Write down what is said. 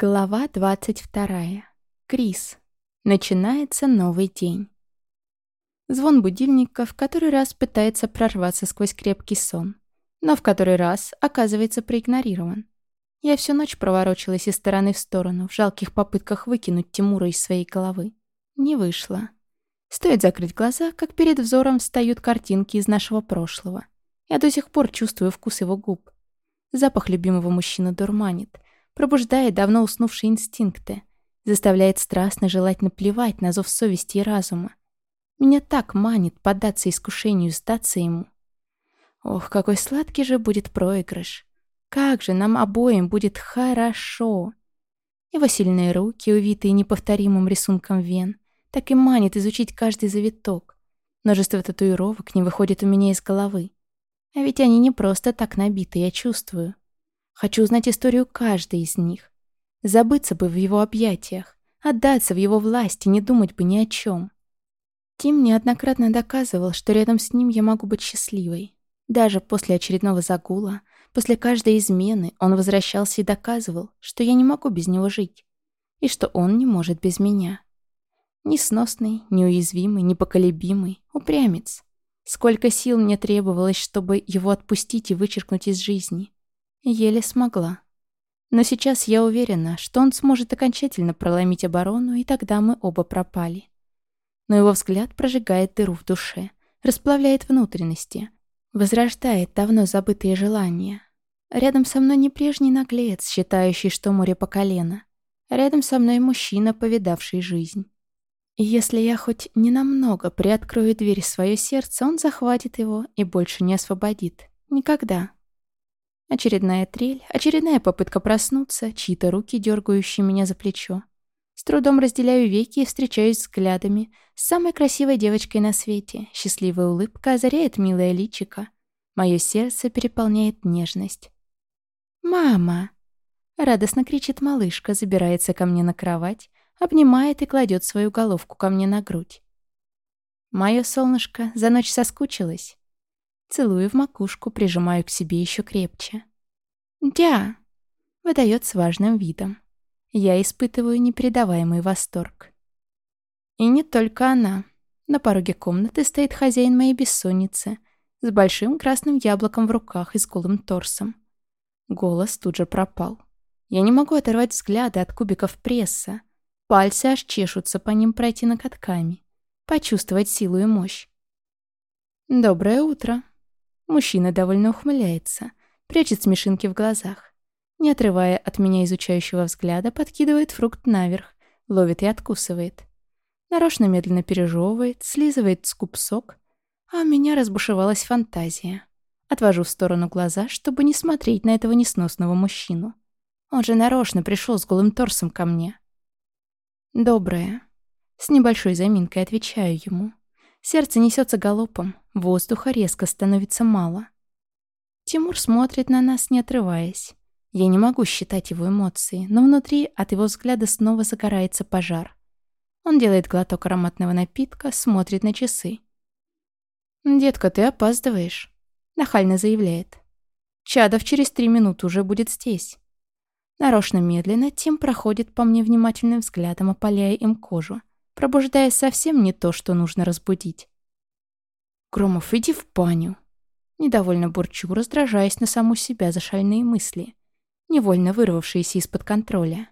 Глава 22. Крис. Начинается новый день. Звон будильника в который раз пытается прорваться сквозь крепкий сон, но в который раз оказывается проигнорирован. Я всю ночь проворочилась из стороны в сторону в жалких попытках выкинуть Тимура из своей головы. Не вышло. Стоит закрыть глаза, как перед взором встают картинки из нашего прошлого. Я до сих пор чувствую вкус его губ. Запах любимого мужчины дурманит — пробуждает давно уснувшие инстинкты, заставляет страстно желать наплевать на зов совести и разума. Меня так манит поддаться искушению сдаться ему. Ох, какой сладкий же будет проигрыш. Как же нам обоим будет хорошо. Его сильные руки, увитые неповторимым рисунком вен, так и манит изучить каждый завиток. Множество татуировок не выходит у меня из головы. А ведь они не просто так набиты, я чувствую. Хочу узнать историю каждой из них. Забыться бы в его объятиях, отдаться в его власти, не думать бы ни о чем. Тим неоднократно доказывал, что рядом с ним я могу быть счастливой. Даже после очередного загула, после каждой измены он возвращался и доказывал, что я не могу без него жить. И что он не может без меня. Несносный, неуязвимый, непоколебимый, упрямец. Сколько сил мне требовалось, чтобы его отпустить и вычеркнуть из жизни. Еле смогла. Но сейчас я уверена, что он сможет окончательно проломить оборону, и тогда мы оба пропали. Но его взгляд прожигает дыру в душе, расплавляет внутренности, возрождает давно забытые желания. Рядом со мной не прежний наглец, считающий, что море по колено. Рядом со мной мужчина, повидавший жизнь. И если я хоть ненамного приоткрою дверь в свое сердце, он захватит его и больше не освободит. Никогда. Очередная трель, очередная попытка проснуться, чьи-то руки, дергающие меня за плечо. С трудом разделяю веки и встречаюсь взглядами с самой красивой девочкой на свете. Счастливая улыбка озаряет милое личико. Мое сердце переполняет нежность. «Мама!» Радостно кричит малышка, забирается ко мне на кровать, обнимает и кладет свою головку ко мне на грудь. Мое солнышко за ночь соскучилось. Целую в макушку, прижимаю к себе еще крепче. «Дя!» — выдает с важным видом. Я испытываю непередаваемый восторг. И не только она. На пороге комнаты стоит хозяин моей бессонницы с большим красным яблоком в руках и с голым торсом. Голос тут же пропал. Я не могу оторвать взгляды от кубиков пресса. Пальцы аж чешутся по ним пройти накатками. Почувствовать силу и мощь. «Доброе утро», Мужчина довольно ухмыляется, прячет смешинки в глазах. Не отрывая от меня изучающего взгляда, подкидывает фрукт наверх, ловит и откусывает. Нарочно медленно пережевывает, слизывает с сок, а у меня разбушевалась фантазия. Отвожу в сторону глаза, чтобы не смотреть на этого несносного мужчину. Он же нарочно пришел с голым торсом ко мне. Доброе. С небольшой заминкой отвечаю ему. Сердце несется галопом, воздуха резко становится мало. Тимур смотрит на нас, не отрываясь. Я не могу считать его эмоции, но внутри от его взгляда снова загорается пожар. Он делает глоток ароматного напитка, смотрит на часы. «Детка, ты опаздываешь», — нахально заявляет. «Чадов через три минуты уже будет здесь». Нарочно медленно Тим проходит по мне внимательным взглядом, опаляя им кожу пробуждая совсем не то, что нужно разбудить. «Громов, иди в баню!» Недовольно бурчу, раздражаясь на саму себя за шальные мысли, невольно вырвавшиеся из-под контроля.